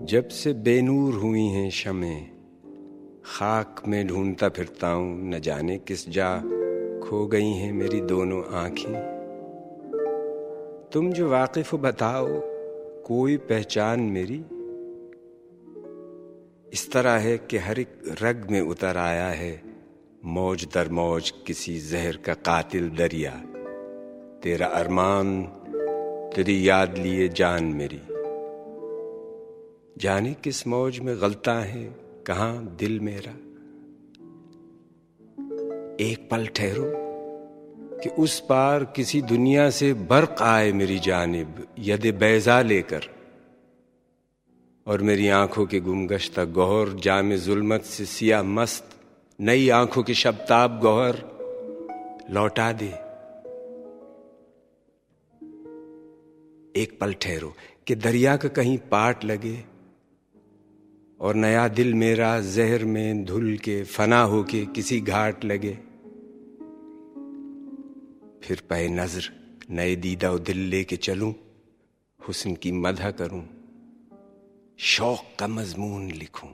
جب سے بے نور ہوئی ہیں شمیں، خاک میں ڈھونڈتا پھرتا ہوں، نہ جانے کس جا کھو گئی ہیں میری دونوں آنکھیں۔ تم جو واقف بتاؤ، کوئی پہچان میری؟ اس طرح ہے کہ ہر ایک رگ میں اتر آیا ہے، موج در موج کسی زہر کا قاتل دریا۔ تیرا ارمان، تیری یاد لیے جان میری۔ جانے کس موج میں غلطہ ہے کہاں دل میرا؟ ایک پل ٹھہرو کہ اس پار کسی دنیا سے برق آئے میری جانب، ید بیزا لے کر۔ اور میری آنکھوں کے گمگشتہ گوہر جام ظلمت سے سیاہ مست، نئی آنکھوں کے شبتاب گوہر لوٹا دے۔ ایک پل ٹھہرو کہ دریا کا کہیں پاٹ لگے اور نیا دل میرا زہر میں دھل کے فنا ہو کے کسی گھاٹ لگے۔ پھر پے نظر نئے دیدہ و دل لے کے چلوں، حسن کی مدح کروں، شوق کا مضمون لکھوں۔